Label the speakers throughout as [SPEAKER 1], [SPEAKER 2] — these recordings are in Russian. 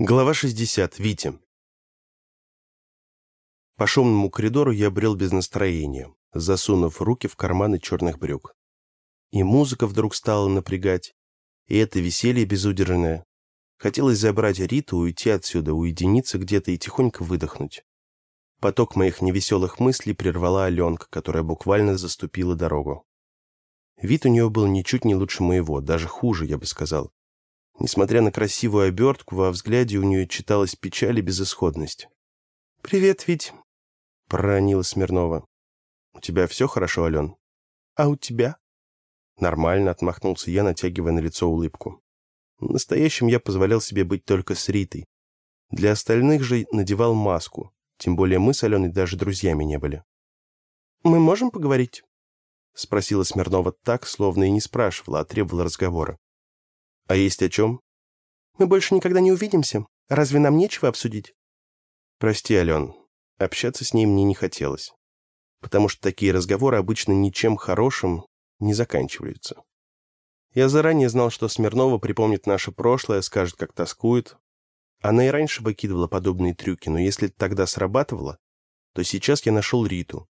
[SPEAKER 1] Глава 60. Витя. По шумному коридору я брел без настроения, засунув руки в карманы черных брюк. И музыка вдруг стала напрягать, и это веселье безудержное. Хотелось забрать Риту, уйти отсюда, уединиться где-то и тихонько выдохнуть. Поток моих невеселых мыслей прервала Аленка, которая буквально заступила дорогу. Вид у нее был ничуть не лучше моего, даже хуже, я бы сказал. Несмотря на красивую обертку, во взгляде у нее читалась печаль и безысходность. «Привет, Вить», — проронила Смирнова. «У тебя все хорошо, Ален?» «А у тебя?» «Нормально», — отмахнулся я, натягивая на лицо улыбку. Настоящим я позволял себе быть только с Ритой. Для остальных же надевал маску, тем более мы с Аленой даже друзьями не были. «Мы можем поговорить?» — спросила Смирнова так, словно и не спрашивала, а требовала разговора. «А есть о чем?» «Мы больше никогда не увидимся. Разве нам нечего обсудить?» «Прости, Ален. Общаться с ней мне не хотелось. Потому что такие разговоры обычно ничем хорошим не заканчиваются. Я заранее знал, что Смирнова припомнит наше прошлое, скажет, как тоскует. Она и раньше выкидывала подобные трюки, но если тогда срабатывало, то сейчас я нашел Риту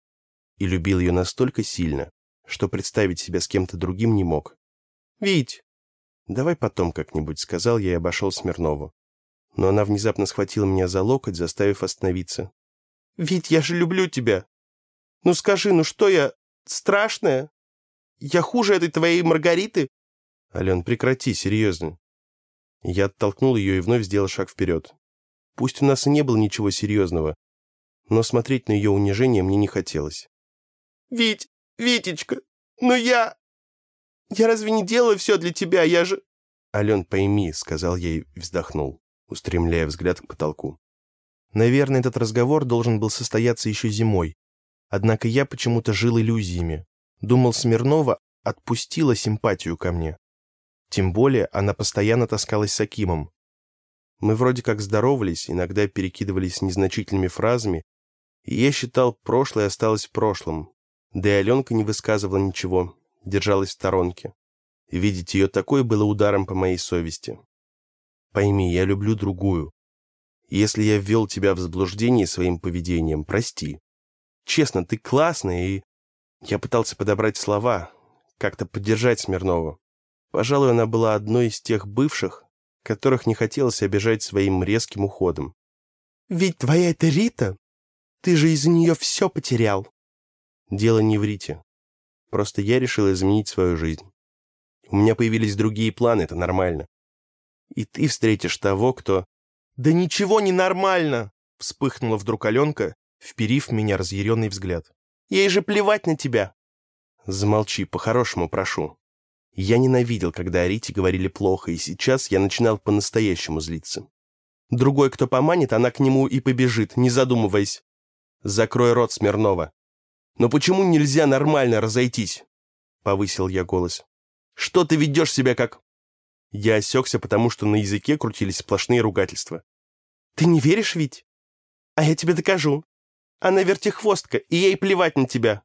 [SPEAKER 1] и любил ее настолько сильно, что представить себя с кем-то другим не мог. «Вить, «Давай потом как-нибудь», — сказал я и обошел Смирнову. Но она внезапно схватила меня за локоть, заставив остановиться. «Вить, я же люблю тебя! Ну скажи, ну что я, страшная? Я хуже этой твоей Маргариты?» «Ален, прекрати, серьезно». Я оттолкнул ее и вновь сделал шаг вперед. Пусть у нас и не было ничего серьезного, но смотреть на ее унижение мне не хотелось. «Вить, Витечка, ну я...» «Я разве не делаю все для тебя? Я же...» «Ален, пойми», — сказал и вздохнул, устремляя взгляд к потолку. Наверное, этот разговор должен был состояться еще зимой. Однако я почему-то жил иллюзиями. Думал, Смирнова отпустила симпатию ко мне. Тем более она постоянно таскалась с Акимом. Мы вроде как здоровались, иногда перекидывались незначительными фразами, и я считал, прошлое осталось в прошлом. Да и Аленка не высказывала ничего, держалась в сторонке. И видеть ее такой было ударом по моей совести. Пойми, я люблю другую. Если я ввел тебя в заблуждение своим поведением, прости. Честно, ты классная, и... Я пытался подобрать слова, как-то поддержать Смирнову. Пожалуй, она была одной из тех бывших, которых не хотелось обижать своим резким уходом. «Ведь твоя это Рита? Ты же из-за нее все потерял!» «Дело не в Рите. Просто я решил изменить свою жизнь. У меня появились другие планы, это нормально. И ты встретишь того, кто... «Да ничего не нормально!» — вспыхнула вдруг Аленка, вперив в меня разъяренный взгляд. «Ей же плевать на тебя!» «Замолчи, по-хорошему прошу». Я ненавидел, когда о Рите говорили плохо, и сейчас я начинал по-настоящему злиться. Другой, кто поманит, она к нему и побежит, не задумываясь. «Закрой рот, Смирнова!» «Но почему нельзя нормально разойтись?» — повысил я голос. «Что ты ведешь себя как...» Я осекся, потому что на языке крутились сплошные ругательства. «Ты не веришь, Вить? А я тебе докажу. Она вертихвостка, и ей плевать на тебя».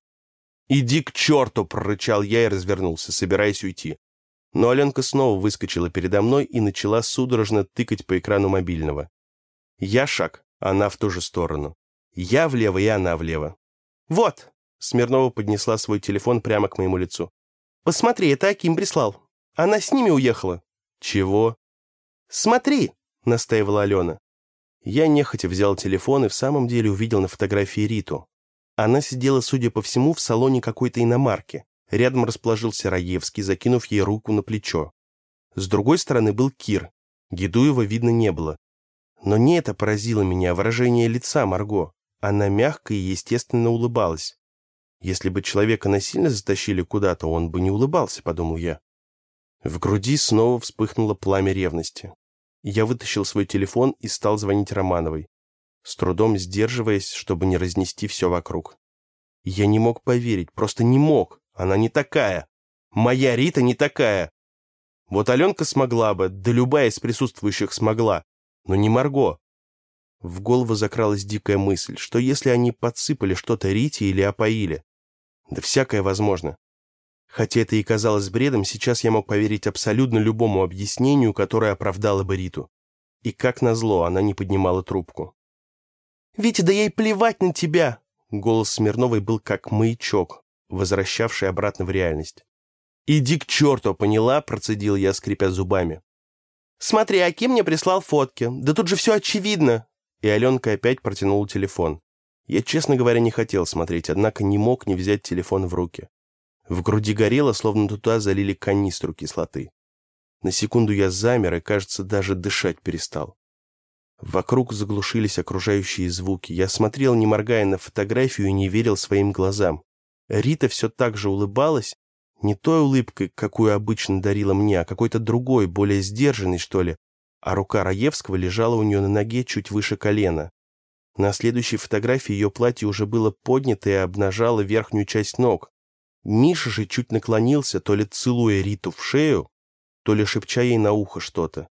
[SPEAKER 1] «Иди к черту!» — прорычал я и развернулся, собираясь уйти. Но Аленка снова выскочила передо мной и начала судорожно тыкать по экрану мобильного. Я шаг, она в ту же сторону. Я влево, и она влево. «Вот!» Смирнова поднесла свой телефон прямо к моему лицу. «Посмотри, это Аким прислал. Она с ними уехала». «Чего?» «Смотри!» — настаивала Алена. Я нехотя взял телефон и в самом деле увидел на фотографии Риту. Она сидела, судя по всему, в салоне какой-то иномарки. Рядом расположился Раевский, закинув ей руку на плечо. С другой стороны был Кир. Гедуева видно не было. Но не это поразило меня, выражение лица Марго. Она мягко и естественно улыбалась. Если бы человека насильно затащили куда-то, он бы не улыбался, подумал я. В груди снова вспыхнуло пламя ревности. Я вытащил свой телефон и стал звонить Романовой, с трудом сдерживаясь, чтобы не разнести все вокруг. Я не мог поверить, просто не мог. Она не такая. Моя Рита не такая. Вот Аленка смогла бы, да любая из присутствующих смогла, но не Марго. В голову закралась дикая мысль, что если они подсыпали что-то Рите или опоили, да всякое возможно. Хотя это и казалось бредом, сейчас я мог поверить абсолютно любому объяснению, которое оправдало бы Риту. И как назло, она не поднимала трубку.
[SPEAKER 2] «Витя, да ей плевать на тебя!»
[SPEAKER 1] Голос Смирновой был как маячок, возвращавший обратно в реальность. «Иди к черту, поняла?» – процедил я, скрипя зубами.
[SPEAKER 2] «Смотри, Аким мне прислал фотки. Да тут же все очевидно!»
[SPEAKER 1] И Аленка опять протянула телефон. Я, честно говоря, не хотел смотреть, однако не мог не взять телефон в руки. В груди горело, словно туда залили канистру кислоты. На секунду я замер и, кажется, даже дышать перестал. Вокруг заглушились окружающие звуки. Я смотрел, не моргая на фотографию, и не верил своим глазам. Рита все так же улыбалась, не той улыбкой, какую обычно дарила мне, а какой-то другой, более сдержанной, что ли, а рука Раевского лежала у нее на ноге чуть выше колена. На следующей фотографии ее платье уже было поднято и обнажало верхнюю часть ног. Миша же чуть наклонился, то ли целуя Риту в шею, то ли шепча ей на ухо что-то.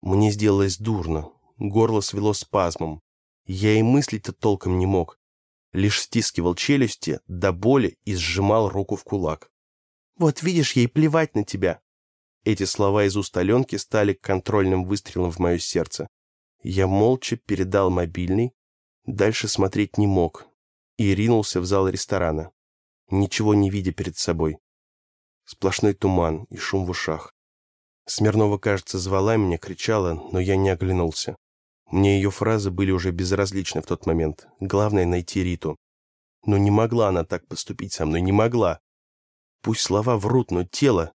[SPEAKER 1] Мне сделалось дурно, горло свело спазмом. Я и мыслить-то толком не мог. Лишь стискивал челюсти до боли и сжимал руку в кулак.
[SPEAKER 2] «Вот видишь, ей плевать на тебя».
[SPEAKER 1] Эти слова из уст Аленки стали контрольным выстрелом в мое сердце. Я молча передал мобильный, дальше смотреть не мог и ринулся в зал ресторана, ничего не видя перед собой. Сплошной туман и шум в ушах. Смирнова, кажется, звала меня, кричала, но я не оглянулся. Мне ее фразы были уже безразличны в тот момент. Главное — найти Риту. Но не могла она так поступить со мной, не могла. Пусть слова врут, но тело...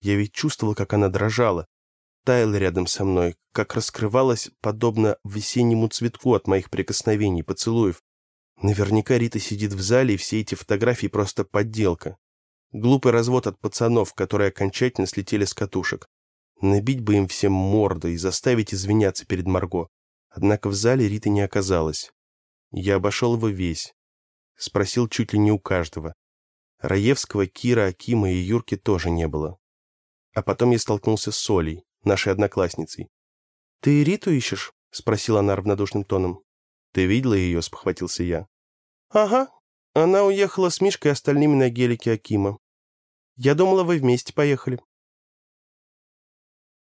[SPEAKER 1] Я ведь чувствовал, как она дрожала, таяла рядом со мной, как раскрывалась, подобно весеннему цветку от моих прикосновений, поцелуев. Наверняка Рита сидит в зале, и все эти фотографии просто подделка. Глупый развод от пацанов, которые окончательно слетели с катушек. Набить бы им всем морды и заставить извиняться перед Марго. Однако в зале Риты не оказалось. Я обошел его весь. Спросил чуть ли не у каждого. Раевского, Кира, Акима и Юрки тоже не было. А потом я столкнулся с Солей, нашей одноклассницей.
[SPEAKER 2] «Ты Риту ищешь?» — спросила она равнодушным тоном.
[SPEAKER 1] «Ты видела ее?» — спохватился я.
[SPEAKER 2] «Ага. Она уехала с Мишкой и остальными на гелике Акима. Я думала, вы вместе поехали».